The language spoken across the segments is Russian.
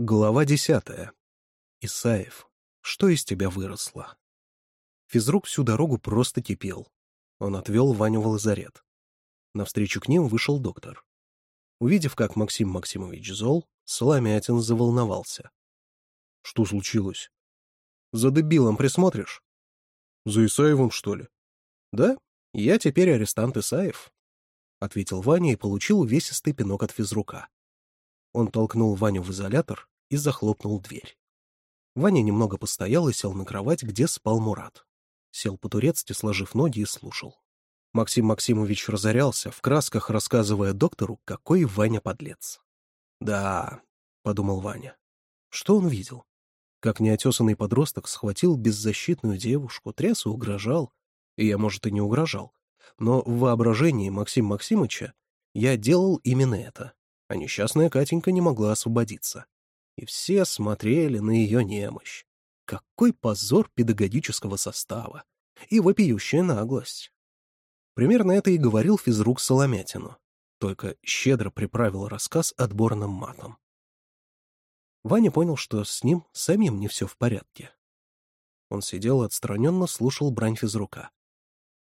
Глава десятая. Исаев. Что из тебя выросло? Физрук всю дорогу просто кипел. Он отвел Ваню в лазарет. Навстречу к ним вышел доктор. Увидев, как Максим Максимович зол, Соломятин заволновался. — Что случилось? — За дебилом присмотришь? — За Исаевым, что ли? — Да, я теперь арестант Исаев, — ответил Ваня и получил увесистый пинок от физрука. Он толкнул Ваню в изолятор и захлопнул дверь. Ваня немного постоял и сел на кровать, где спал Мурат. Сел по-турецки, сложив ноги и слушал. Максим Максимович разорялся, в красках рассказывая доктору, какой Ваня подлец. «Да», — подумал Ваня. Что он видел? Как неотесанный подросток схватил беззащитную девушку, тряс и угрожал. И я, может, и не угрожал. Но в воображении Максима Максимыча я делал именно это а несчастная Катенька не могла освободиться. И все смотрели на ее немощь. Какой позор педагогического состава! И вопиющая наглость! Примерно это и говорил физрук Соломятину, только щедро приправил рассказ отборным матом. Ваня понял, что с ним самим не все в порядке. Он сидел отстраненно слушал брань физрука.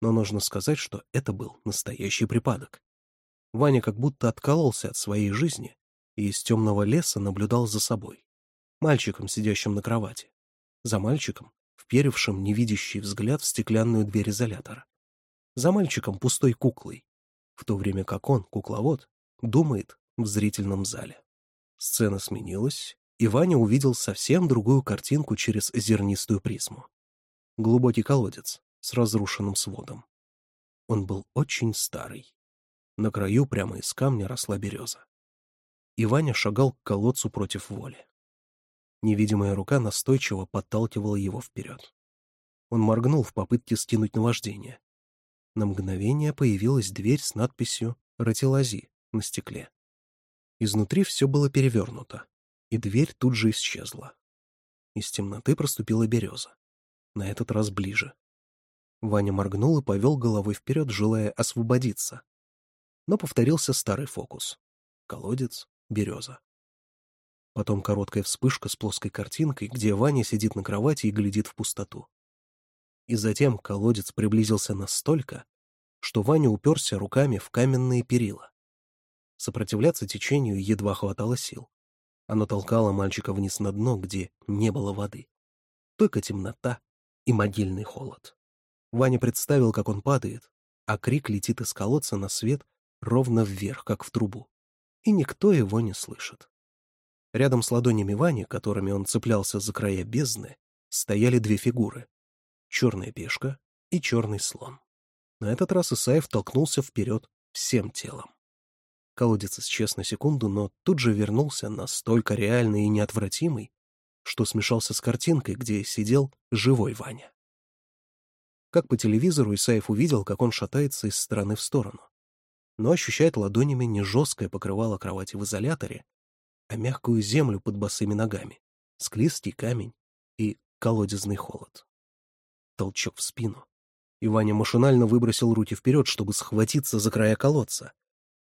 Но нужно сказать, что это был настоящий припадок. Ваня как будто откололся от своей жизни и из темного леса наблюдал за собой, мальчиком, сидящим на кровати, за мальчиком, вперевшим невидящий взгляд в стеклянную дверь изолятора, за мальчиком пустой куклой, в то время как он, кукловод, думает в зрительном зале. Сцена сменилась, и Ваня увидел совсем другую картинку через зернистую призму. Глубокий колодец с разрушенным сводом. Он был очень старый. На краю прямо из камня росла береза. И Ваня шагал к колодцу против воли. Невидимая рука настойчиво подталкивала его вперед. Он моргнул в попытке скинуть наваждение. На мгновение появилась дверь с надписью "Ротилази" на стекле. Изнутри все было перевернуто, и дверь тут же исчезла. Из темноты проступила береза. На этот раз ближе. Ваня моргнул и повел головой вперед, желая освободиться но повторился старый фокус. Колодец, береза. Потом короткая вспышка с плоской картинкой, где Ваня сидит на кровати и глядит в пустоту. И затем колодец приблизился настолько, что Ваня уперся руками в каменные перила. Сопротивляться течению едва хватало сил. Оно толкало мальчика вниз на дно, где не было воды. Только темнота и могильный холод. Ваня представил, как он падает, а крик летит из колодца на свет ровно вверх, как в трубу. И никто его не слышит. Рядом с ладонями Вани, которыми он цеплялся за края бездны, стояли две фигуры — черная пешка и черный слон. На этот раз Исаев толкнулся вперед всем телом. Колодец исчез на секунду, но тут же вернулся настолько реальный и неотвратимый, что смешался с картинкой, где сидел живой Ваня. Как по телевизору Исаев увидел, как он шатается из стороны в сторону но ощущает ладонями не жесткое покрывало кровати в изоляторе, а мягкую землю под босыми ногами, склизкий камень и колодезный холод. Толчок в спину. И Ваня машинально выбросил руки вперед, чтобы схватиться за края колодца,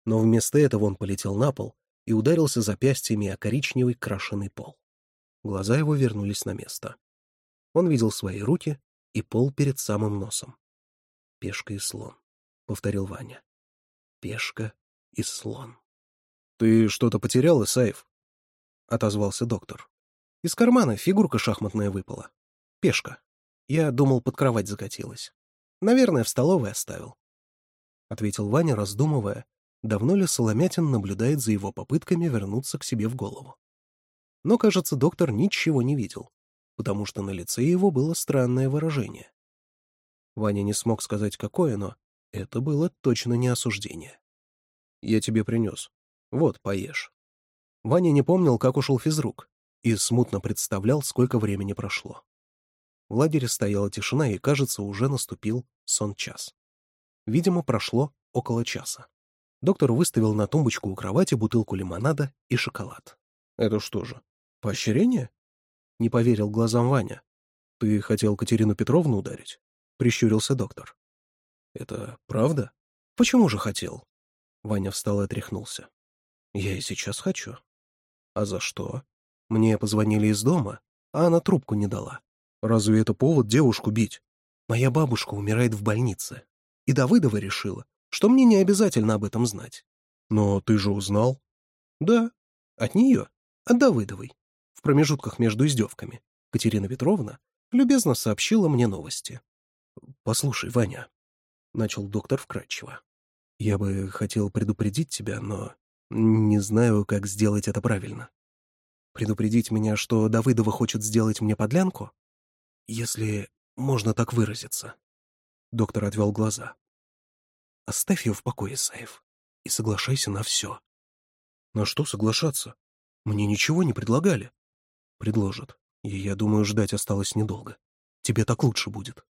но вместо этого он полетел на пол и ударился запястьями о коричневый крашеный пол. Глаза его вернулись на место. Он видел свои руки и пол перед самым носом. «Пешка и слон», — повторил Ваня. Пешка и слон. — Ты что-то потерял, Исаев? — отозвался доктор. — Из кармана фигурка шахматная выпала. Пешка. Я думал, под кровать закатилась. Наверное, в столовой оставил. — ответил Ваня, раздумывая, давно ли Соломятин наблюдает за его попытками вернуться к себе в голову. Но, кажется, доктор ничего не видел, потому что на лице его было странное выражение. Ваня не смог сказать, какое но... Это было точно не осуждение. «Я тебе принес. Вот, поешь». Ваня не помнил, как ушел физрук, и смутно представлял, сколько времени прошло. В лагере стояла тишина, и, кажется, уже наступил сон-час. Видимо, прошло около часа. Доктор выставил на тумбочку у кровати бутылку лимонада и шоколад. «Это что же, поощрение?» — не поверил глазам Ваня. «Ты хотел Катерину Петровну ударить?» — прищурился доктор. Это правда? Почему же хотел? Ваня встал и отряхнулся. Я и сейчас хочу. А за что? Мне позвонили из дома, а она трубку не дала. Разве это повод девушку бить? Моя бабушка умирает в больнице. И Давыдова решила, что мне не обязательно об этом знать. Но ты же узнал? Да. От нее, от Давыдовой. В промежутках между издевками Катерина Петровна любезно сообщила мне новости. «Послушай, Ваня, начал доктор вкрадчиво. «Я бы хотел предупредить тебя, но не знаю, как сделать это правильно. Предупредить меня, что Давыдова хочет сделать мне подлянку? Если можно так выразиться». Доктор отвел глаза. «Оставь ее в покое, Саев, и соглашайся на все». «На что соглашаться? Мне ничего не предлагали». «Предложат, и я думаю, ждать осталось недолго. Тебе так лучше будет».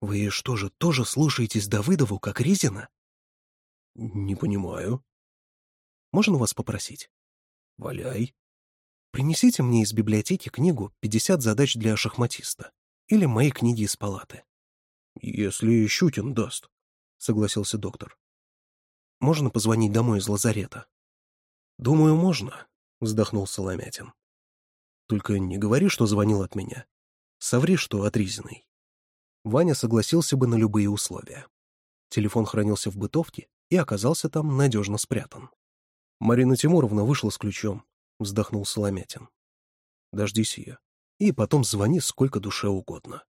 Вы что же, тоже слушаетесь Давыдову, как резина? Не понимаю. Можно вас попросить? Валяй. Принесите мне из библиотеки книгу «50 задач для шахматиста» или мои книги из палаты. Если Щукин даст, согласился доктор. Можно позвонить домой из лазарета? Думаю, можно, вздохнул Соломятин. Только не говори, что звонил от меня. Соври, что от Ризиной. Ваня согласился бы на любые условия. Телефон хранился в бытовке и оказался там надежно спрятан. «Марина Тимуровна вышла с ключом», — вздохнул Соломятин. «Дождись ее. И потом звони сколько душе угодно».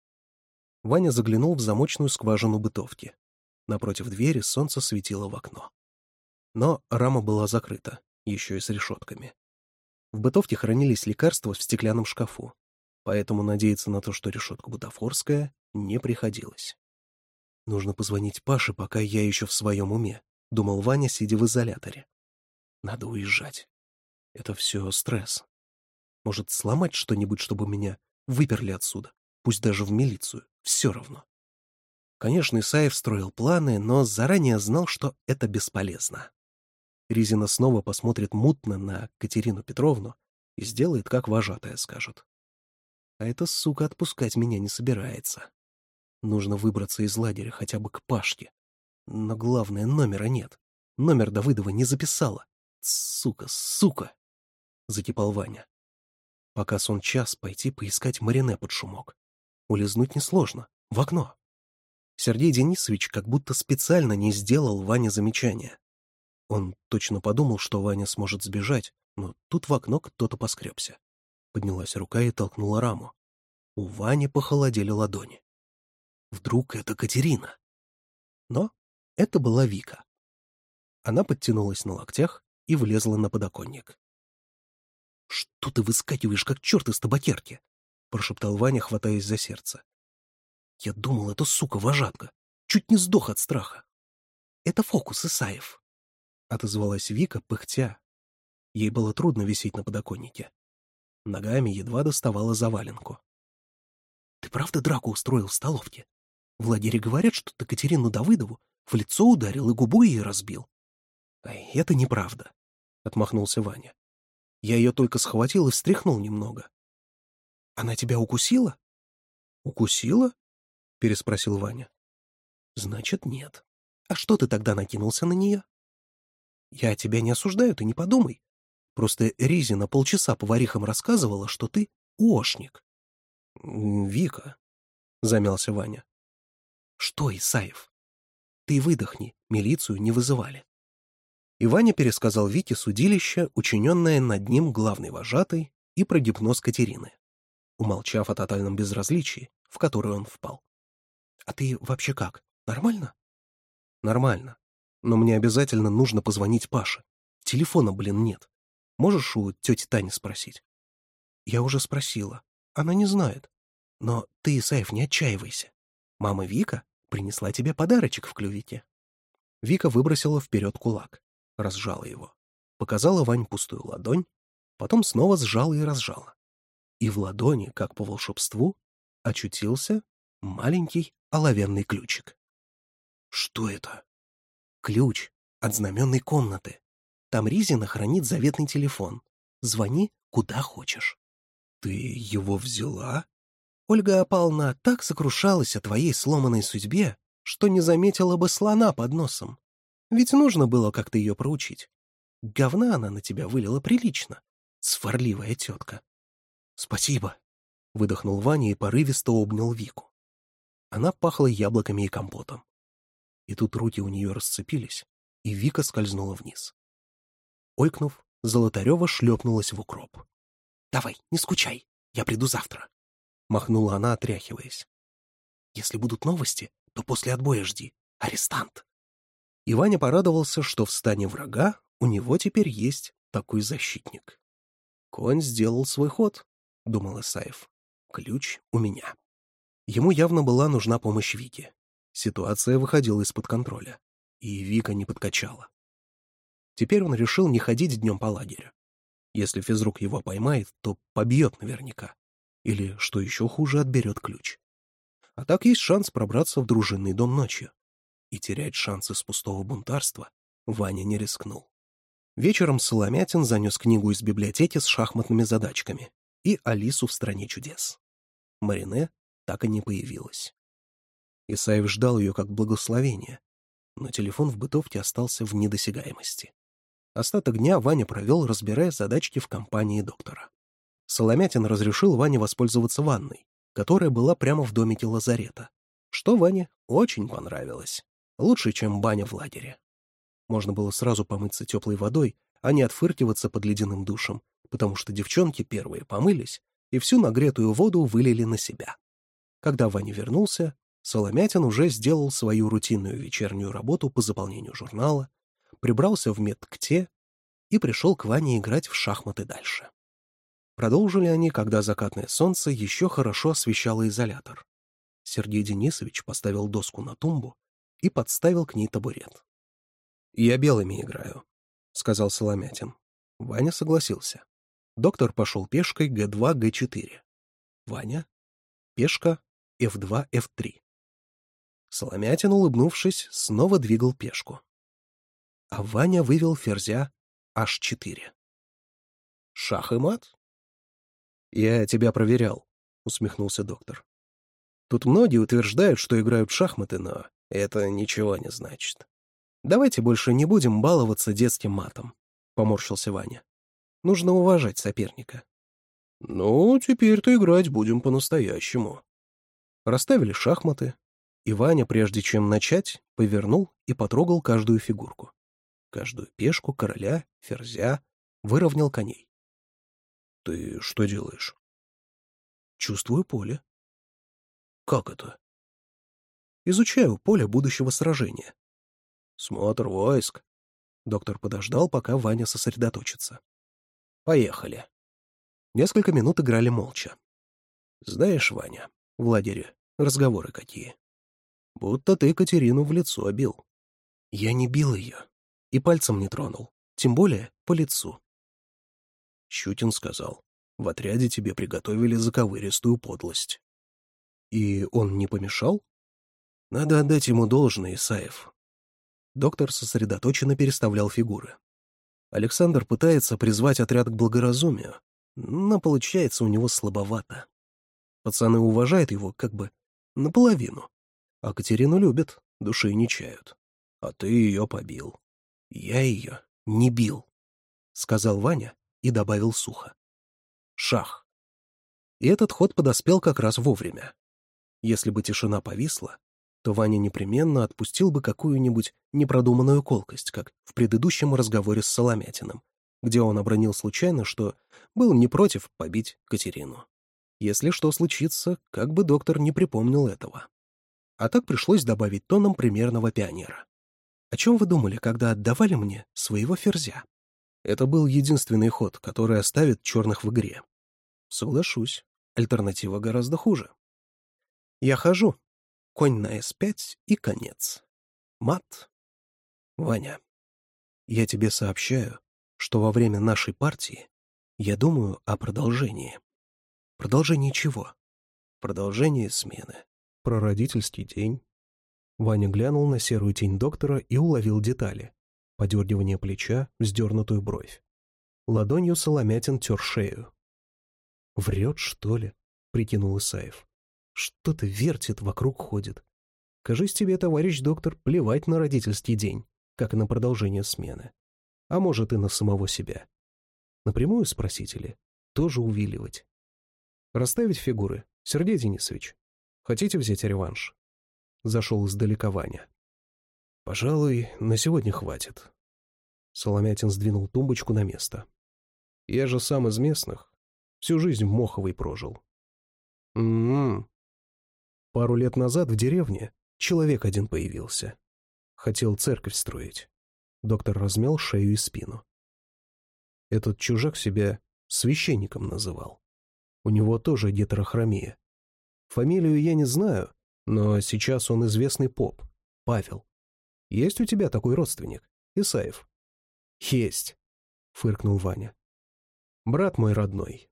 Ваня заглянул в замочную скважину бытовки. Напротив двери солнце светило в окно. Но рама была закрыта, еще и с решетками. В бытовке хранились лекарства в стеклянном шкафу, поэтому надеяться на то, что решетка бутафорская, не приходилось. «Нужно позвонить Паше, пока я еще в своем уме», — думал Ваня, сидя в изоляторе. «Надо уезжать. Это все стресс. Может, сломать что-нибудь, чтобы меня выперли отсюда, пусть даже в милицию, все равно». Конечно, Исаев строил планы, но заранее знал, что это бесполезно. Резина снова посмотрит мутно на Катерину Петровну и сделает, как вожатая скажет. А эта сука отпускать меня не собирается. Нужно выбраться из лагеря хотя бы к Пашке. Но главное, номера нет. Номер Давыдова не записала. Сука, сука! Закипал Ваня. Пока сон час, пойти поискать Марине под шумок. Улизнуть несложно. В окно. Сергей Денисович как будто специально не сделал Ване замечания. Он точно подумал, что Ваня сможет сбежать, но тут в окно кто-то поскребся. Поднялась рука и толкнула раму. У Вани похолодели ладони. Вдруг это Катерина? Но это была Вика. Она подтянулась на локтях и влезла на подоконник. «Что ты выскакиваешь, как черт из табакерки?» — прошептал Ваня, хватаясь за сердце. «Я думал, это сука-вожатка. Чуть не сдох от страха». «Это фокус, Исаев», — отозвалась Вика, пыхтя. Ей было трудно висеть на подоконнике. Ногами едва доставала за валенку. «Ты правда драку устроил в столовке?» Владире говорят, что ты Катерину Давыдову в лицо ударил и губу ей разбил. — Это неправда, — отмахнулся Ваня. Я ее только схватил и встряхнул немного. — Она тебя укусила? — Укусила? — переспросил Ваня. — Значит, нет. А что ты тогда накинулся на нее? — Я тебя не осуждаю, ты не подумай. Просто Ризина полчаса поварихам рассказывала, что ты — ошник. — Вика, — замялся Ваня. Что, Исаев? Ты выдохни, милицию не вызывали. И Ваня пересказал Вите судилище, учиненное над ним главной вожатой, и про гипноз Катерины, умолчав о тотальном безразличии, в которое он впал. «А ты вообще как? Нормально?» «Нормально. Но мне обязательно нужно позвонить Паше. Телефона, блин, нет. Можешь у тети Тани спросить?» «Я уже спросила. Она не знает. Но ты, Исаев, не отчаивайся. Мама Вика принесла тебе подарочек в клювике». Вика выбросила вперед кулак, разжала его, показала Вань пустую ладонь, потом снова сжала и разжала. И в ладони, как по волшебству, очутился маленький оловянный ключик. «Что это?» «Ключ от знаменной комнаты. Там Ризина хранит заветный телефон. Звони, куда хочешь». «Ты его взяла?» Ольга опална, так сокрушалась о твоей сломанной судьбе, что не заметила бы слона под носом. Ведь нужно было как-то ее проучить. Говна она на тебя вылила прилично, сварливая тетка. — Спасибо, — выдохнул Ваня и порывисто обнял Вику. Она пахла яблоками и компотом. И тут руки у нее расцепились, и Вика скользнула вниз. Ойкнув, Золотарева шлепнулась в укроп. — Давай, не скучай, я приду завтра махнула она, отряхиваясь. Если будут новости, то после отбоя жди. Арестант. И Ваня порадовался, что в стане врага у него теперь есть такой защитник. Конь сделал свой ход, думал Исаев. Ключ у меня. Ему явно была нужна помощь Вики. Ситуация выходила из-под контроля, и Вика не подкачала. Теперь он решил не ходить днем по лагерю. Если физрук его поймает, то побьет наверняка. Или, что еще хуже, отберет ключ. А так есть шанс пробраться в дружинный дом ночью. И терять шансы с пустого бунтарства Ваня не рискнул. Вечером Соломятин занес книгу из библиотеки с шахматными задачками и Алису в «Стране чудес». Марине так и не появилась. Исаев ждал ее как благословение, но телефон в бытовке остался в недосягаемости. Остаток дня Ваня провел, разбирая задачки в компании доктора. Соломятин разрешил Ване воспользоваться ванной, которая была прямо в домике лазарета, что Ване очень понравилось. Лучше, чем баня в лагере. Можно было сразу помыться теплой водой, а не отфыркиваться под ледяным душем, потому что девчонки первые помылись и всю нагретую воду вылили на себя. Когда Ваня вернулся, Соломятин уже сделал свою рутинную вечернюю работу по заполнению журнала, прибрался в медкте и пришел к Ване играть в шахматы дальше. Продолжили они, когда закатное солнце еще хорошо освещало изолятор. Сергей Денисович поставил доску на тумбу и подставил к ней табурет. «Я белыми играю», — сказал Соломятин. Ваня согласился. Доктор пошел пешкой Г2, Г4. Ваня — пешка F2, F3. Соломятин, улыбнувшись, снова двигал пешку. А Ваня вывел ферзя H4. «Шах и мат?» «Я тебя проверял», — усмехнулся доктор. «Тут многие утверждают, что играют в шахматы, но это ничего не значит. Давайте больше не будем баловаться детским матом», — поморщился Ваня. «Нужно уважать соперника». «Ну, теперь-то играть будем по-настоящему». Расставили шахматы, и Ваня, прежде чем начать, повернул и потрогал каждую фигурку. Каждую пешку, короля, ферзя, выровнял коней. Ты что делаешь? Чувствую поле. Как это? Изучаю поле будущего сражения. Смотр войск. Доктор подождал, пока Ваня сосредоточится. Поехали. Несколько минут играли молча. Знаешь, Ваня, Владимир, разговоры какие. Будто ты Катерину в лицо бил. Я не бил ее. И пальцем не тронул. Тем более по лицу. Щукин сказал. «В отряде тебе приготовили заковыристую подлость». «И он не помешал?» «Надо отдать ему должное, Исаев». Доктор сосредоточенно переставлял фигуры. Александр пытается призвать отряд к благоразумию, но получается у него слабовато. Пацаны уважают его как бы наполовину, а Катерину любят, души не чают. А ты ее побил. Я ее не бил, — сказал Ваня и добавил сухо. Шах. И этот ход подоспел как раз вовремя. Если бы тишина повисла, то Ваня непременно отпустил бы какую-нибудь непродуманную колкость, как в предыдущем разговоре с Соломятиным, где он обронил случайно, что был не против побить Катерину. Если что случится, как бы доктор не припомнил этого. А так пришлось добавить тоном примерного пионера. О чем вы думали, когда отдавали мне своего ферзя? Это был единственный ход, который оставит черных в игре. Соглашусь, альтернатива гораздо хуже. Я хожу. Конь на С5 и конец. Мат. Ваня, я тебе сообщаю, что во время нашей партии я думаю о продолжении. Продолжение чего? Продолжение смены. Про родительский день. Ваня глянул на серую тень доктора и уловил детали подергивание плеча, вздернутую бровь. Ладонью Соломятин тер шею. «Врет, что ли?» — прикинул Исаев. «Что-то вертит, вокруг ходит. Кажись тебе, товарищ доктор, плевать на родительский день, как и на продолжение смены. А может, и на самого себя. Напрямую спросить или? Тоже увиливать. Расставить фигуры, Сергей Денисович. Хотите взять реванш?» Зашел издалека Ваня. «Пожалуй, на сегодня хватит», Соломятин сдвинул тумбочку на место. «Я же сам из местных. Всю жизнь в Моховой прожил». «М-м-м». Пару лет назад в деревне человек один появился. Хотел церковь строить. Доктор размял шею и спину. Этот чужак себя священником называл. У него тоже гетерохромия. Фамилию я не знаю, но сейчас он известный поп, Павел. Есть у тебя такой родственник, Исаев? «Есть!» — фыркнул Ваня. «Брат мой родной».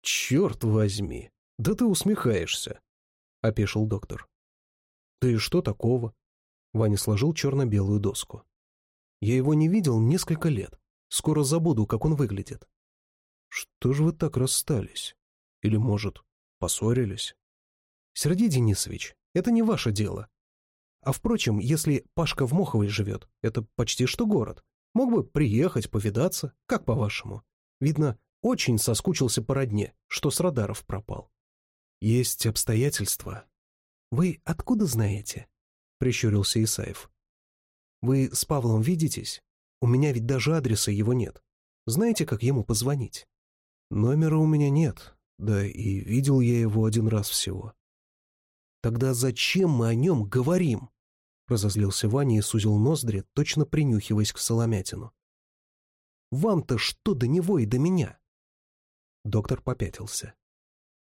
«Черт возьми! Да ты усмехаешься!» — опешил доктор. «Да и что такого?» Ваня сложил черно-белую доску. «Я его не видел несколько лет. Скоро забуду, как он выглядит». «Что же вы так расстались? Или, может, поссорились?» «Серди, Денисович, это не ваше дело. А впрочем, если Пашка в Моховой живет, это почти что город. Мог бы приехать, повидаться, как по-вашему. Видно, очень соскучился по родне, что с радаров пропал. Есть обстоятельства. Вы откуда знаете? Прищурился Исаев. Вы с Павлом видитесь? У меня ведь даже адреса его нет. Знаете, как ему позвонить? Номера у меня нет, да и видел я его один раз всего. Тогда зачем мы о нем говорим? Разозлился Ваня и сузил ноздри, точно принюхиваясь к соломятину. «Вам-то что до него и до меня?» Доктор попятился.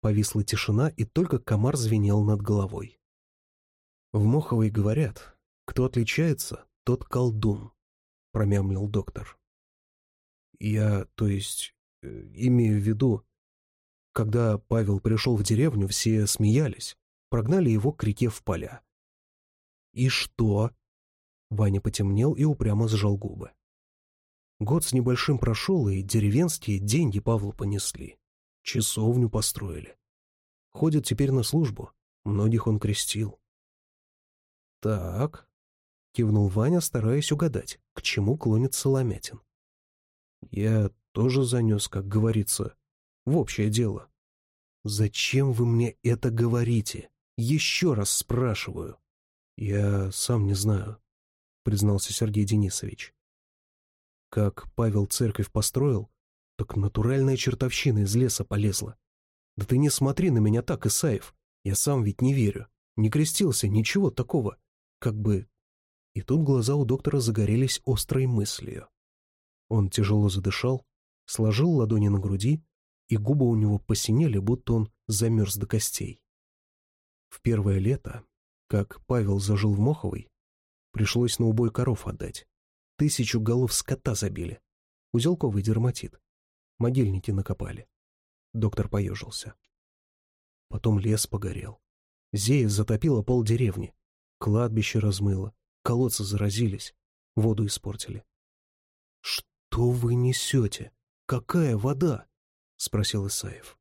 Повисла тишина, и только комар звенел над головой. «В Моховой говорят, кто отличается, тот колдун», — промямлил доктор. «Я, то есть, э, имею в виду, когда Павел пришел в деревню, все смеялись, прогнали его к реке в поля. «И что?» Ваня потемнел и упрямо сжал губы. Год с небольшим прошел, и деревенские деньги Павлу понесли. Часовню построили. Ходят теперь на службу. Многих он крестил. «Так», — кивнул Ваня, стараясь угадать, к чему клонит Соломятин. «Я тоже занес, как говорится, в общее дело». «Зачем вы мне это говорите? Еще раз спрашиваю». «Я сам не знаю», — признался Сергей Денисович. «Как Павел церковь построил, так натуральная чертовщина из леса полезла. Да ты не смотри на меня так, Исаев, я сам ведь не верю, не крестился, ничего такого, как бы...» И тут глаза у доктора загорелись острой мыслью. Он тяжело задышал, сложил ладони на груди, и губы у него посинели, будто он замерз до костей. В первое лето как Павел зажил в Моховой, пришлось на убой коров отдать. Тысячу голов скота забили. Узелковый дерматит. Могильники накопали. Доктор поежился. Потом лес погорел. Зея затопила пол деревни. Кладбище размыло. Колодцы заразились. Воду испортили. «Что вы несете? Какая вода?» — спросил Исаев.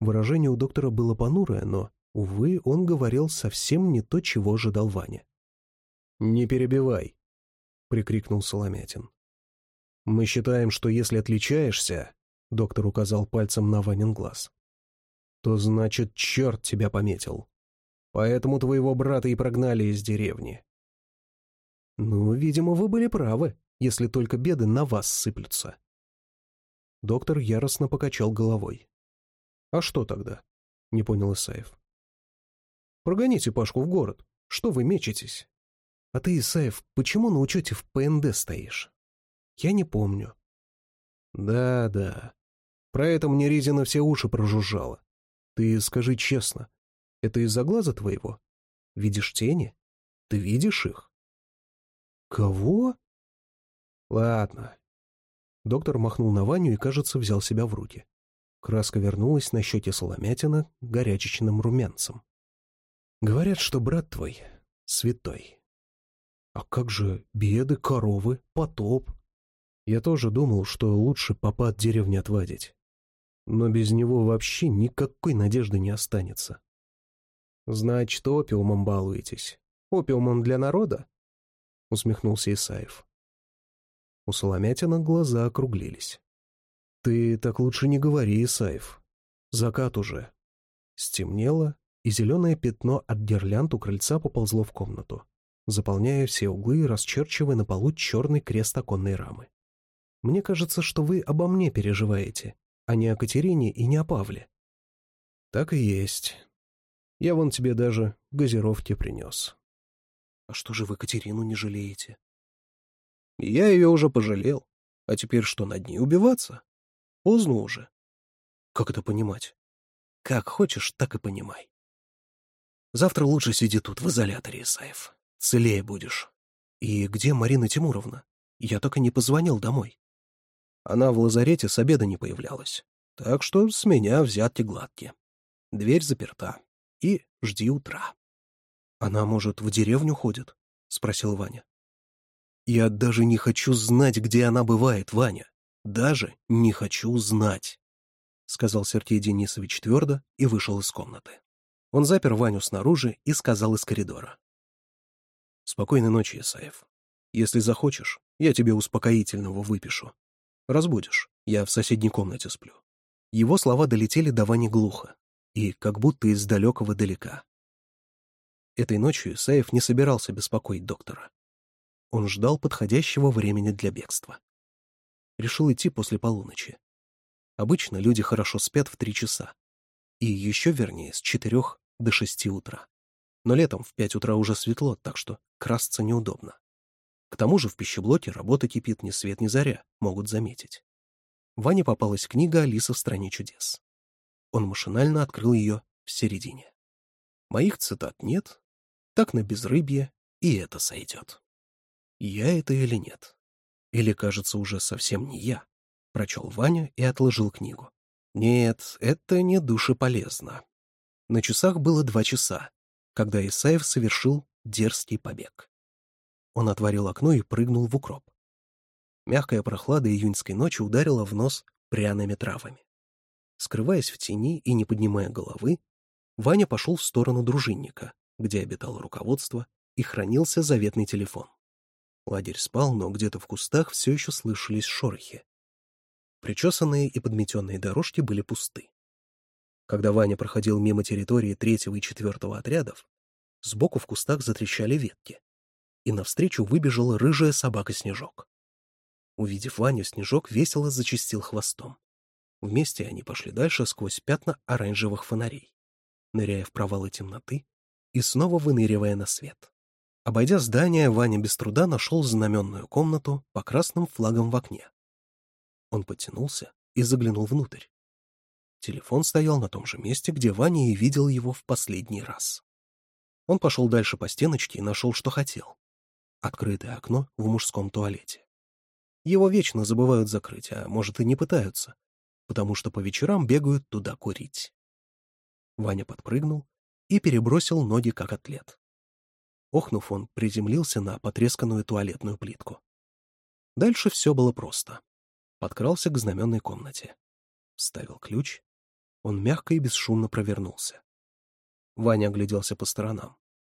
Выражение у доктора было понурое, но Увы, он говорил совсем не то, чего ожидал Ваня. «Не перебивай!» — прикрикнул Соломятин. «Мы считаем, что если отличаешься...» — доктор указал пальцем на Ванин глаз. «То значит, черт тебя пометил. Поэтому твоего брата и прогнали из деревни». «Ну, видимо, вы были правы, если только беды на вас сыплются». Доктор яростно покачал головой. «А что тогда?» — не понял Исаев. Прогоните Пашку в город. Что вы мечетесь? А ты, Исаев, почему на учете в ПНД стоишь? Я не помню. Да-да. Про это мне Резина все уши прожужжала. Ты скажи честно, это из-за глаза твоего? Видишь тени? Ты видишь их? Кого? Ладно. Доктор махнул на Ваню и, кажется, взял себя в руки. Краска вернулась на счете Соломятина горячечным румянцем. Говорят, что брат твой святой. А как же беды, коровы, потоп? Я тоже думал, что лучше папа от деревни отвадить. Но без него вообще никакой надежды не останется. Значит, опиумом балуетесь. Опиумом для народа? Усмехнулся Исаев. У Соломятина глаза округлились. «Ты так лучше не говори, Исаев. Закат уже». Стемнело, и зеленое пятно от гирлянд у крыльца поползло в комнату, заполняя все углы и расчерчивая на полу черный крест оконной рамы. «Мне кажется, что вы обо мне переживаете, а не о Катерине и не о Павле». «Так и есть. Я вон тебе даже газировки принес». «А что же вы Катерину не жалеете?» «Я ее уже пожалел. А теперь что, над ней убиваться? Поздно уже». «Как это понимать?» «Как хочешь, так и понимай». Завтра лучше сиди тут, в изоляторе, Исаев. Целее будешь. И где Марина Тимуровна? Я так и не позвонил домой. Она в лазарете с обеда не появлялась. Так что с меня взятки гладкие. Дверь заперта. И жди утра. Она, может, в деревню ходит? Спросил Ваня. Я даже не хочу знать, где она бывает, Ваня. Даже не хочу знать, сказал Сергей Денисович твердо и вышел из комнаты. Он запер Ваню снаружи и сказал из коридора. «Спокойной ночи, Исаев. Если захочешь, я тебе успокоительного выпишу. Разбудишь, я в соседней комнате сплю». Его слова долетели до Вани глухо и как будто из далекого далека. Этой ночью Исаев не собирался беспокоить доктора. Он ждал подходящего времени для бегства. Решил идти после полуночи. Обычно люди хорошо спят в три часа. И еще вернее, с четырех до шести утра. Но летом в пять утра уже светло, так что красться неудобно. К тому же в пищеблоке работа кипит ни свет ни заря, могут заметить. Ване попалась книга «Алиса в стране чудес». Он машинально открыл ее в середине. Моих цитат нет, так на безрыбье и это сойдет. Я это или нет? Или, кажется, уже совсем не я? Прочел Ваня и отложил книгу. Нет, это не душеполезно. На часах было два часа, когда Исаев совершил дерзкий побег. Он отворил окно и прыгнул в укроп. Мягкая прохлада июньской ночи ударила в нос пряными травами. Скрываясь в тени и не поднимая головы, Ваня пошел в сторону дружинника, где обитало руководство и хранился заветный телефон. Лагерь спал, но где-то в кустах все еще слышались шорохи. Причесанные и подметенные дорожки были пусты. Когда Ваня проходил мимо территории третьего и четвертого отрядов, сбоку в кустах затрещали ветки, и навстречу выбежала рыжая собака-снежок. Увидев Ваню, снежок весело зачистил хвостом. Вместе они пошли дальше сквозь пятна оранжевых фонарей, ныряя в провалы темноты и снова выныривая на свет. Обойдя здание, Ваня без труда нашел знаменную комнату по красным флагам в окне. Он потянулся и заглянул внутрь. Телефон стоял на том же месте, где Ваня и видел его в последний раз. Он пошел дальше по стеночке и нашел, что хотел. Открытое окно в мужском туалете. Его вечно забывают закрыть, а может и не пытаются, потому что по вечерам бегают туда курить. Ваня подпрыгнул и перебросил ноги как атлет. Охнув, он приземлился на потресканную туалетную плитку. Дальше все было просто. Подкрался к знаменной комнате. ставил ключ, он мягко и бесшумно провернулся. Ваня огляделся по сторонам.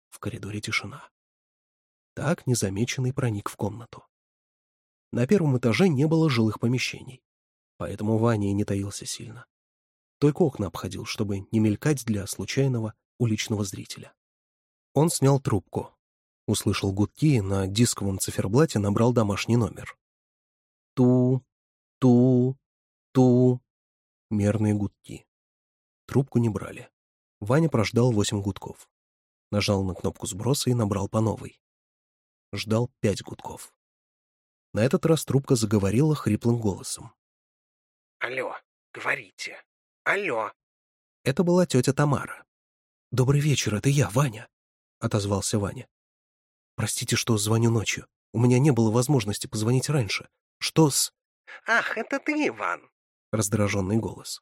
В коридоре тишина. Так незамеченный проник в комнату. На первом этаже не было жилых помещений, поэтому Ваня и не таился сильно. Только окна обходил, чтобы не мелькать для случайного уличного зрителя. Он снял трубку. Услышал гудки и на дисковом циферблате набрал домашний номер. Ту, ту, ту. Мерные гудки. Трубку не брали. Ваня прождал восемь гудков. Нажал на кнопку сброса и набрал по новой. Ждал пять гудков. На этот раз трубка заговорила хриплым голосом. «Алло, говорите. Алло». Это была тетя Тамара. «Добрый вечер, это я, Ваня», — отозвался Ваня. «Простите, что звоню ночью. У меня не было возможности позвонить раньше. Что с...» «Ах, это ты, Иван!» — раздраженный голос.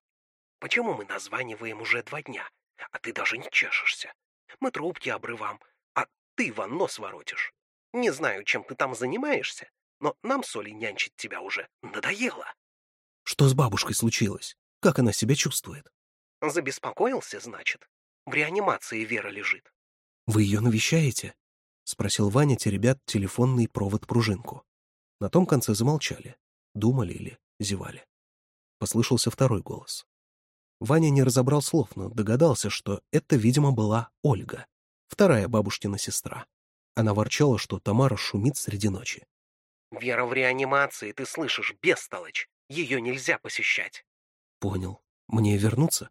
Почему мы названиваем уже два дня, а ты даже не чешешься? Мы трубки обрывам, а ты вон нос воротишь. Не знаю, чем ты там занимаешься, но нам с Олей нянчить тебя уже надоело. Что с бабушкой случилось? Как она себя чувствует? Забеспокоился, значит. В реанимации Вера лежит. Вы ее навещаете? Спросил Ваня те ребят телефонный провод-пружинку. На том конце замолчали. Думали или зевали. Послышался второй голос. Ваня не разобрал слов, но догадался, что это, видимо, была Ольга, вторая бабушкина сестра. Она ворчала, что Тамара шумит среди ночи. «Вера в реанимации, ты слышишь, бестолочь! Ее нельзя посещать!» «Понял. Мне вернуться?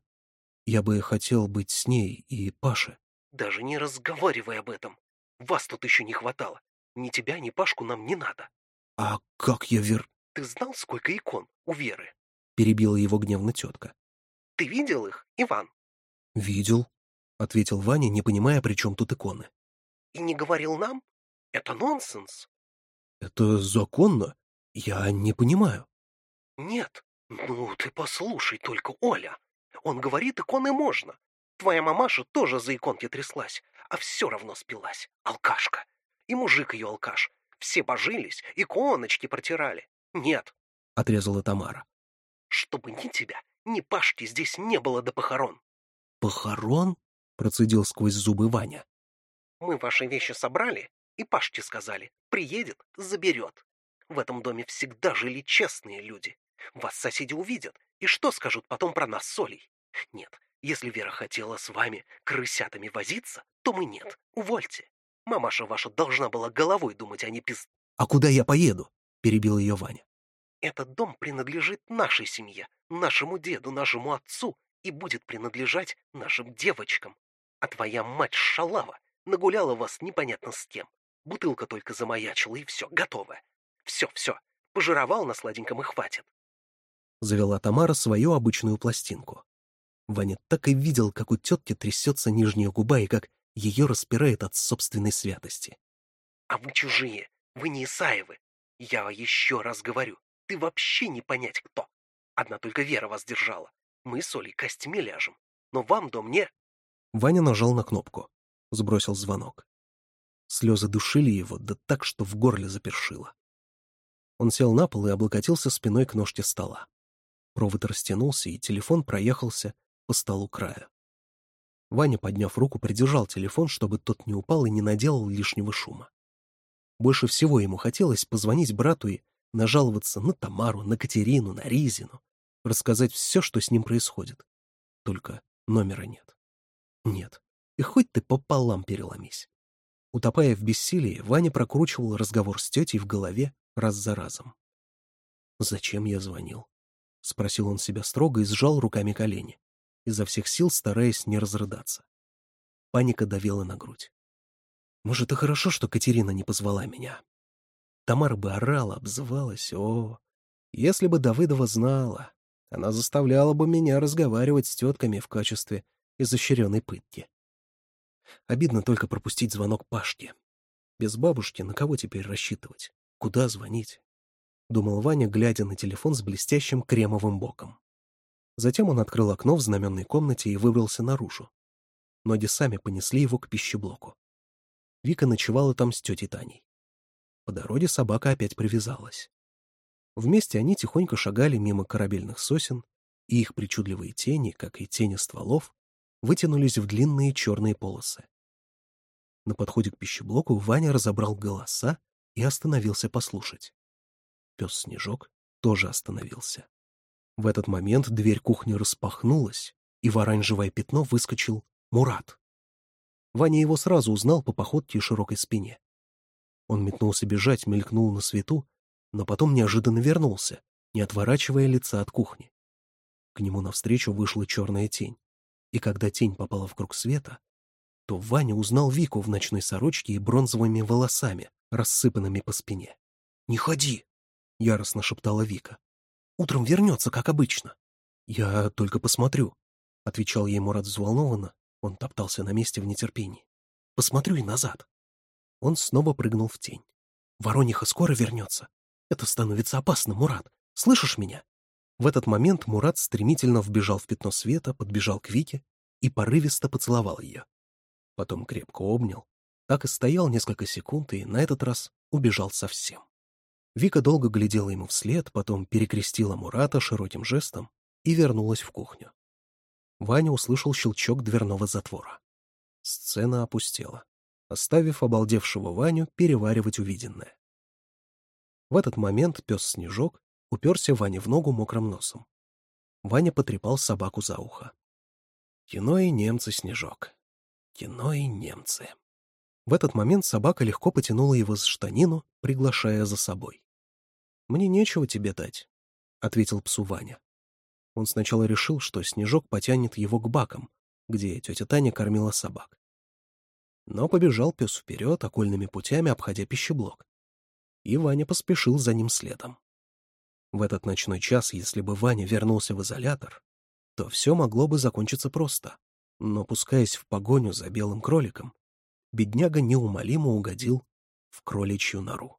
Я бы хотел быть с ней и Паше». «Даже не разговаривай об этом. Вас тут еще не хватало. Ни тебя, ни Пашку нам не надо». «А как я вер...» «Ты знал, сколько икон у Веры?» — перебила его гневно тетка. Ты видел их, Иван? Видел, ответил Ваня, не понимая, при чем тут иконы. И не говорил нам? Это нонсенс. Это законно? Я не понимаю. Нет. Ну, ты послушай только, Оля. Он говорит, иконы можно. Твоя мамаша тоже за иконки тряслась, а все равно спилась. Алкашка. И мужик ее алкаш. Все божились, иконочки протирали. Нет. Отрезала Тамара. Чтобы ни тебя, ни Пашки здесь не было до похорон. Похорон? Процедил сквозь зубы Ваня. Мы ваши вещи собрали, и Пашке сказали, приедет, заберет. В этом доме всегда жили честные люди. Вас соседи увидят, и что скажут потом про нас Солей? Нет, если Вера хотела с вами крысятами возиться, то мы нет, увольте. Мамаша ваша должна была головой думать, а не пиз... «А куда я поеду?» — перебил ее Ваня. Этот дом принадлежит нашей семье, нашему деду, нашему отцу и будет принадлежать нашим девочкам. А твоя мать шалава нагуляла вас непонятно с кем. Бутылка только замаячила, и все, готово. Все, все, пожировал на сладеньком и хватит. Завела Тамара свою обычную пластинку. Ваня так и видел, как у тетки трясется нижняя губа и как ее распирает от собственной святости. «А вы чужие, вы не Исаевы. Я еще раз говорю, ты вообще не понять кто. Одна только Вера вас держала. Мы с Олей костями ляжем. Но вам до мне...» Ваня нажал на кнопку. Сбросил звонок. Слезы душили его, да так, что в горле запершило. Он сел на пол и облокотился спиной к ножке стола. Провод растянулся, и телефон проехался по столу края. Ваня, подняв руку, придержал телефон, чтобы тот не упал и не наделал лишнего шума. Больше всего ему хотелось позвонить брату и нажаловаться на Тамару, на Катерину, на Ризину, рассказать все, что с ним происходит. Только номера нет. Нет. И хоть ты пополам переломись. Утопая в бессилии, Ваня прокручивал разговор с тетей в голове раз за разом. «Зачем я звонил?» — спросил он себя строго и сжал руками колени, изо всех сил стараясь не разрыдаться. Паника давила на грудь. «Может, и хорошо, что Катерина не позвала меня. Тамара бы орала, обзывалась, о! Если бы Давыдова знала, она заставляла бы меня разговаривать с тетками в качестве изощренной пытки. Обидно только пропустить звонок Пашке. Без бабушки на кого теперь рассчитывать? Куда звонить? Думал Ваня, глядя на телефон с блестящим кремовым боком. Затем он открыл окно в знаменной комнате и выбрался наружу. Ноги сами понесли его к пищеблоку. Вика ночевала там с тетей Таней. По дороге собака опять привязалась. Вместе они тихонько шагали мимо корабельных сосен, и их причудливые тени, как и тени стволов, вытянулись в длинные черные полосы. На подходе к пищеблоку Ваня разобрал голоса и остановился послушать. Пес Снежок тоже остановился. В этот момент дверь кухни распахнулась, и в оранжевое пятно выскочил Мурат. Ваня его сразу узнал по походке и широкой спине. Он метнулся бежать, мелькнул на свету, но потом неожиданно вернулся, не отворачивая лица от кухни. К нему навстречу вышла черная тень. И когда тень попала в круг света, то Ваня узнал Вику в ночной сорочке и бронзовыми волосами, рассыпанными по спине. «Не ходи!» — яростно шептала Вика. «Утром вернется, как обычно». «Я только посмотрю», — отвечал ей Мурат взволнованно. Он топтался на месте в нетерпении. «Посмотрю и назад». Он снова прыгнул в тень. «Ворониха скоро вернется. Это становится опасно, Мурат. Слышишь меня?» В этот момент Мурат стремительно вбежал в пятно света, подбежал к Вике и порывисто поцеловал ее. Потом крепко обнял, так и стоял несколько секунд и на этот раз убежал совсем. Вика долго глядела ему вслед, потом перекрестила Мурата широким жестом и вернулась в кухню. Ваня услышал щелчок дверного затвора. Сцена опустела оставив обалдевшего Ваню переваривать увиденное. В этот момент пес Снежок уперся Ване в ногу мокрым носом. Ваня потрепал собаку за ухо. Кино и немцы, Снежок. Кино и немцы. В этот момент собака легко потянула его за штанину, приглашая за собой. «Мне нечего тебе дать», — ответил псу Ваня. Он сначала решил, что Снежок потянет его к бакам, где тетя Таня кормила собак. Но побежал пес вперед, окольными путями обходя пищеблок. И Ваня поспешил за ним следом. В этот ночной час, если бы Ваня вернулся в изолятор, то все могло бы закончиться просто. Но, пускаясь в погоню за белым кроликом, бедняга неумолимо угодил в кроличью нору.